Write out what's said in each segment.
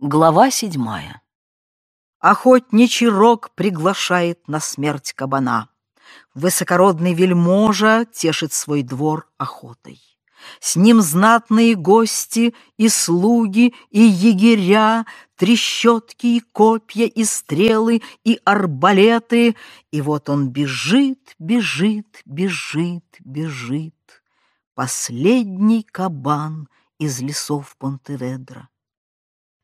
Глава седьмая. Охотничий рог приглашает на смерть кабана. Высокородный вельможа тешит свой двор охотой. С ним знатные гости и слуги, и егеря, Трещотки и копья, и стрелы, и арбалеты. И вот он бежит, бежит, бежит, бежит. Последний кабан из лесов Понтеведра.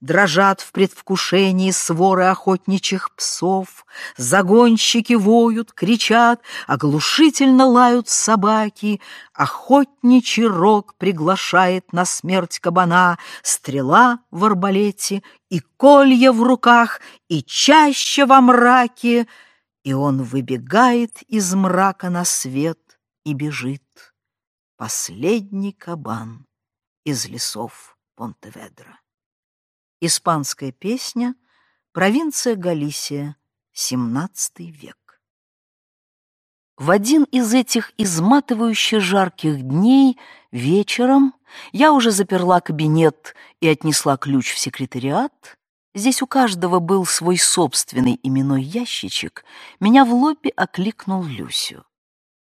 Дрожат в предвкушении своры охотничьих псов, Загонщики воют, кричат, оглушительно лают собаки, Охотничий рог приглашает на смерть кабана, Стрела в арбалете и колья в руках, и чаще во мраке, И он выбегает из мрака на свет и бежит. Последний кабан из лесов Понтеведра. Испанская песня, провинция Галисия, XVII век. В один из этих изматывающе жарких дней вечером я уже заперла кабинет и отнесла ключ в секретариат. Здесь у каждого был свой собственный именной ящичек. Меня в лобби окликнул Люсю.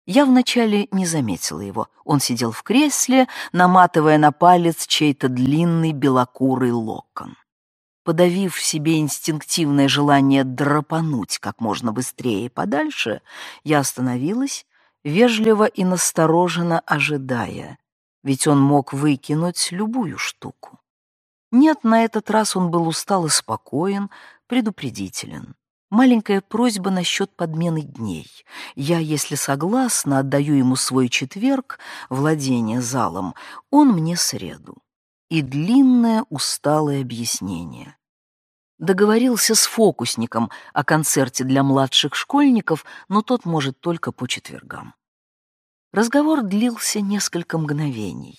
Я вначале не заметила его. Он сидел в кресле, наматывая на палец чей-то длинный белокурый локон. Подавив в себе инстинктивное желание драпануть как можно быстрее и подальше, я остановилась, вежливо и настороженно ожидая, ведь он мог выкинуть любую штуку. Нет, на этот раз он был устал и спокоен, предупредителен. Маленькая просьба насчет подмены дней. Я, если согласна, отдаю ему свой четверг, владение залом, он мне среду. И длинное усталое объяснение. Договорился с фокусником о концерте для младших школьников, но тот может только по четвергам. Разговор длился несколько мгновений.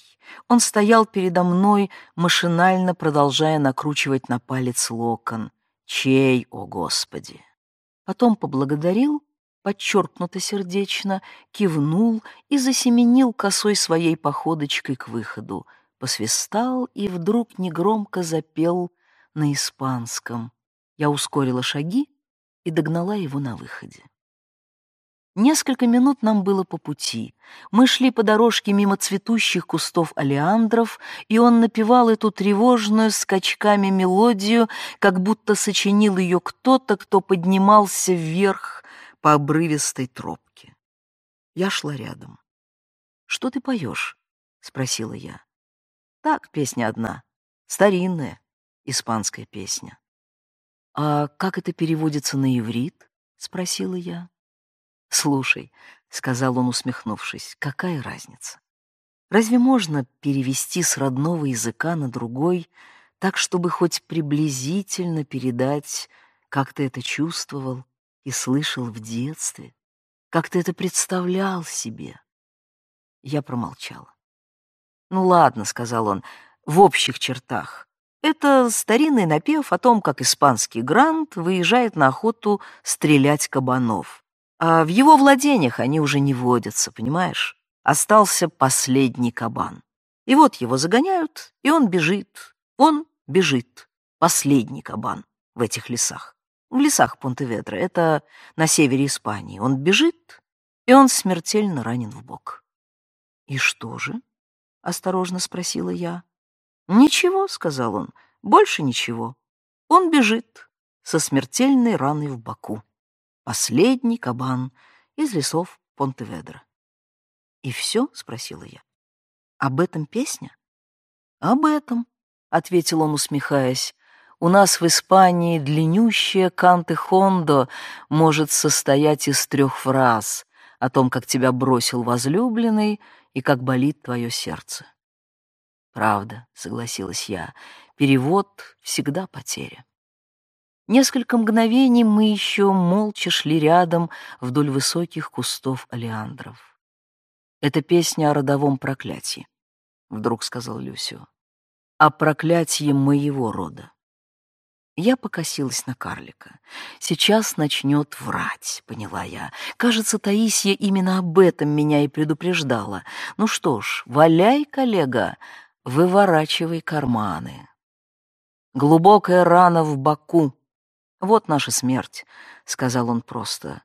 Он стоял передо мной, машинально продолжая накручивать на палец локон. Чей, о Господи! Потом поблагодарил, подчеркнуто сердечно, кивнул и засеменил косой своей походочкой к выходу, посвистал и вдруг негромко запел на испанском. Я ускорила шаги и догнала его на выходе. Несколько минут нам было по пути. Мы шли по дорожке мимо цветущих кустов алиандров, и он напевал эту тревожную скачками мелодию, как будто сочинил ее кто-то, кто поднимался вверх по обрывистой тропке. Я шла рядом. «Что ты поешь?» — спросила я. «Так, песня одна, старинная, испанская песня». «А как это переводится на иврит?» — спросила я. «Слушай», — сказал он, усмехнувшись, — «какая разница? Разве можно перевести с родного языка на другой так, чтобы хоть приблизительно передать, как ты это чувствовал и слышал в детстве, как ты это представлял себе?» Я промолчала. «Ну ладно», — сказал он, — «в общих чертах. Это старинный напев о том, как испанский грант выезжает на охоту стрелять кабанов. А в его владениях они уже не водятся, понимаешь? Остался последний кабан. И вот его загоняют, и он бежит. Он бежит. Последний кабан в этих лесах. В лесах Понтеведра. Это на севере Испании. Он бежит, и он смертельно ранен в бок. «И что же?» — осторожно спросила я. «Ничего», — сказал он, — «больше ничего. Он бежит со смертельной раной в боку последний кабан из лесов Понтеведра. «И все?» — спросила я. «Об этом песня?» «Об этом», — ответил он, усмехаясь. «У нас в Испании длиннющая канты Хондо может состоять из трех фраз о том, как тебя бросил возлюбленный и как болит твое сердце». «Правда», — согласилась я, — «перевод всегда потеря». Несколько мгновений мы еще молча шли рядом вдоль высоких кустов алиандров. «Это песня о родовом проклятии», — вдруг сказал Люсио. «О проклятии моего рода». Я покосилась на карлика. «Сейчас начнет врать», — поняла я. «Кажется, Таисия именно об этом меня и предупреждала. Ну что ж, валяй, коллега, выворачивай карманы». Глубокая рана в боку. Вот наша смерть, — сказал он просто.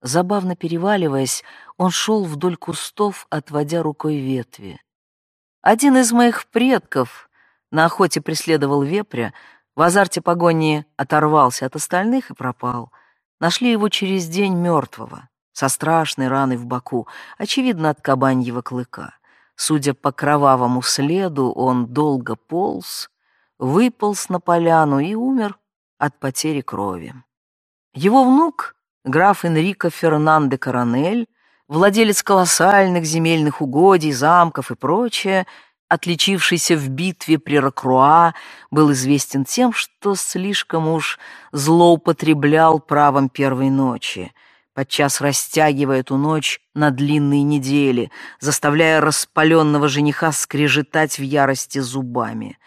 Забавно переваливаясь, он шел вдоль кустов, отводя рукой ветви. Один из моих предков на охоте преследовал вепря, в азарте погони оторвался от остальных и пропал. Нашли его через день мертвого, со страшной раной в боку, очевидно, от кабаньего клыка. Судя по кровавому следу, он долго полз, выполз на поляну и умер от потери крови. Его внук, граф Энрико Фернандо Коронель, владелец колоссальных земельных угодий, замков и прочее, отличившийся в битве при Рокруа, был известен тем, что слишком уж злоупотреблял правом первой ночи, подчас растягивая эту ночь на длинные недели, заставляя распаленного жениха скрежетать в ярости зубами.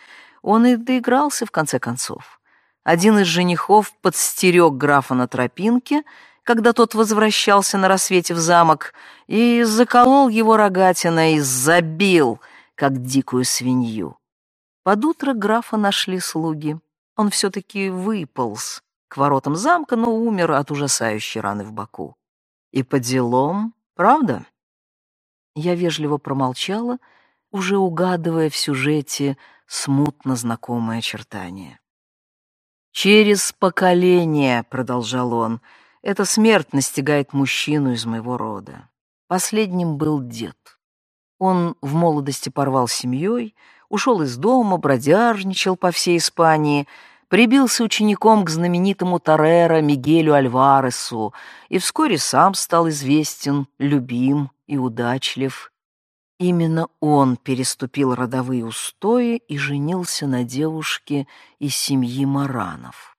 Он и доигрался в конце концов. Один из женихов подстерег графа на тропинке, когда тот возвращался на рассвете в замок, и заколол его рогатиной забил, как дикую свинью. Под утро графа нашли слуги. Он все-таки выполз к воротам замка, но умер от ужасающей раны в боку. И по делам, правда? Я вежливо промолчала, уже угадывая в сюжете смутно знакомые очертания. «Через поколение», — продолжал он, — «эта смерть настигает мужчину из моего рода. Последним был дед. Он в молодости порвал семьей, ушел из дома, бродяжничал по всей Испании, прибился учеником к знаменитому Тореро Мигелю Альваресу и вскоре сам стал известен, любим и удачлив. Именно он переступил родовые устои и женился на девушке из семьи Маранов.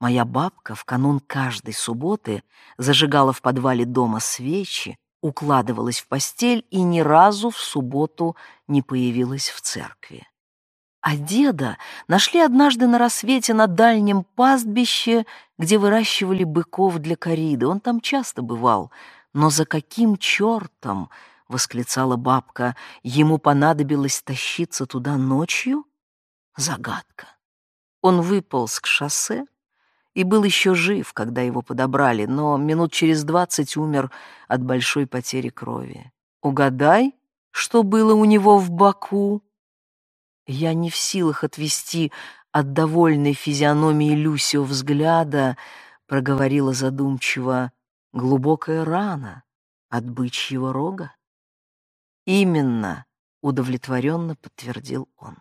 Моя бабка в канун каждой субботы зажигала в подвале дома свечи, укладывалась в постель и ни разу в субботу не появилась в церкви. А деда нашли однажды на рассвете на дальнем пастбище, где выращивали быков для кориды. Он там часто бывал, но за каким чертом — восклицала бабка. «Ему понадобилось тащиться туда ночью?» Загадка. Он выполз к шоссе и был еще жив, когда его подобрали, но минут через двадцать умер от большой потери крови. Угадай, что было у него в боку? Я не в силах отвести от довольной физиономии Люсио взгляда, проговорила задумчиво, глубокая рана от бычьего рога. «Именно», — удовлетворенно подтвердил он.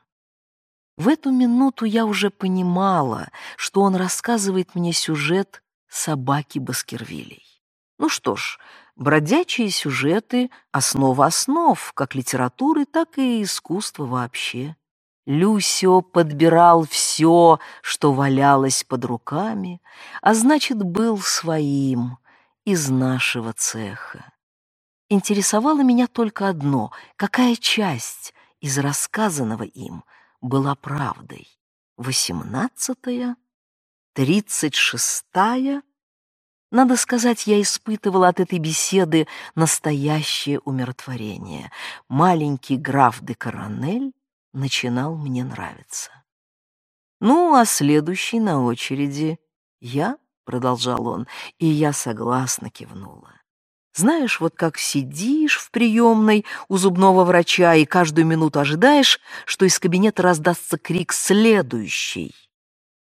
В эту минуту я уже понимала, что он рассказывает мне сюжет собаки Баскервилей. Ну что ж, бродячие сюжеты — основа основ как литературы, так и искусства вообще. Люсио подбирал все, что валялось под руками, а значит, был своим, из нашего цеха. Интересовало меня только одно — какая часть из рассказанного им была правдой? Восемнадцатая? Тридцать шестая? Надо сказать, я испытывала от этой беседы настоящее умиротворение. Маленький граф де Коронель начинал мне нравиться. «Ну, а следующий на очереди я», — продолжал он, и я согласно кивнула. Знаешь, вот как сидишь в приемной у зубного врача и каждую минуту ожидаешь, что из кабинета раздастся крик «следующий»,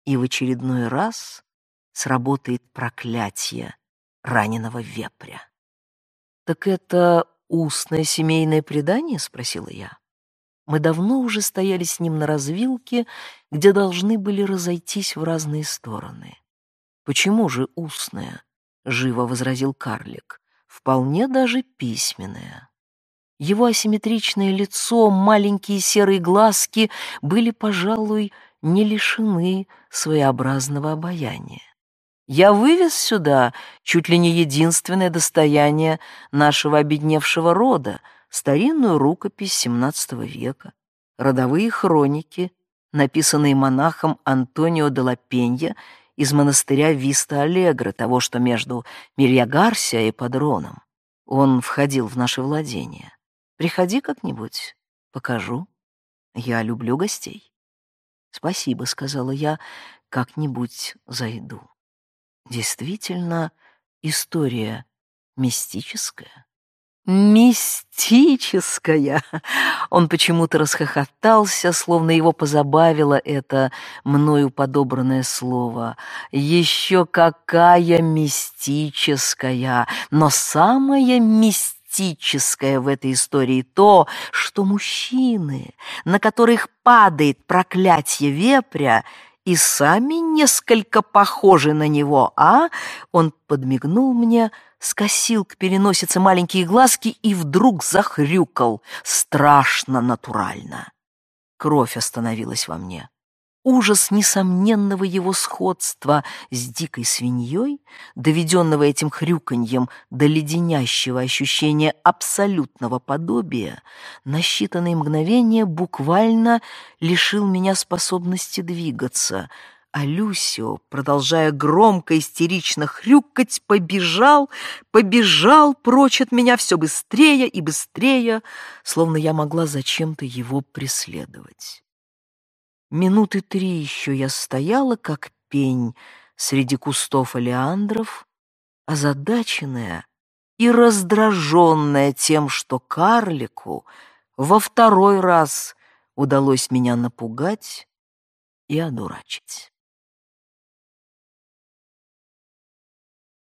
и в очередной раз сработает проклятие раненого вепря. «Так это устное семейное предание?» — спросила я. Мы давно уже стояли с ним на развилке, где должны были разойтись в разные стороны. «Почему же устное?» — живо возразил карлик вполне даже письменное. Его асимметричное лицо, маленькие серые глазки были, пожалуй, не лишены своеобразного обаяния. Я вывез сюда чуть ли не единственное достояние нашего обедневшего рода, старинную рукопись XVII века, родовые хроники, написанные монахом Антонио де ла Пенья из монастыря Виста Алегро, того, что между Мильягарсия и Падроном. Он входил в наше владение. Приходи как-нибудь, покажу. Я люблю гостей. «Спасибо», — сказала я, — «как-нибудь зайду». Действительно, история мистическая. Мистическая! Он почему-то расхохотался, словно его позабавило это мною подобранное слово. Еще какая мистическая! Но самая мистическая в этой истории то, что мужчины, на которых падает проклятие вепря, и сами несколько похожи на него, а? Он подмигнул мне, скосил к переносице маленькие глазки и вдруг захрюкал, страшно натурально. Кровь остановилась во мне. Ужас несомненного его сходства с дикой свиньей, доведенного этим хрюканьем до леденящего ощущения абсолютного подобия, на считанные мгновения буквально лишил меня способности двигаться — а Люсио, продолжая громко истерично хрюкать, побежал, побежал прочь от меня все быстрее и быстрее, словно я могла зачем-то его преследовать. Минуты три еще я стояла, как пень, среди кустов олеандров, озадаченная и раздраженная тем, что карлику во второй раз удалось меня напугать и одурачить.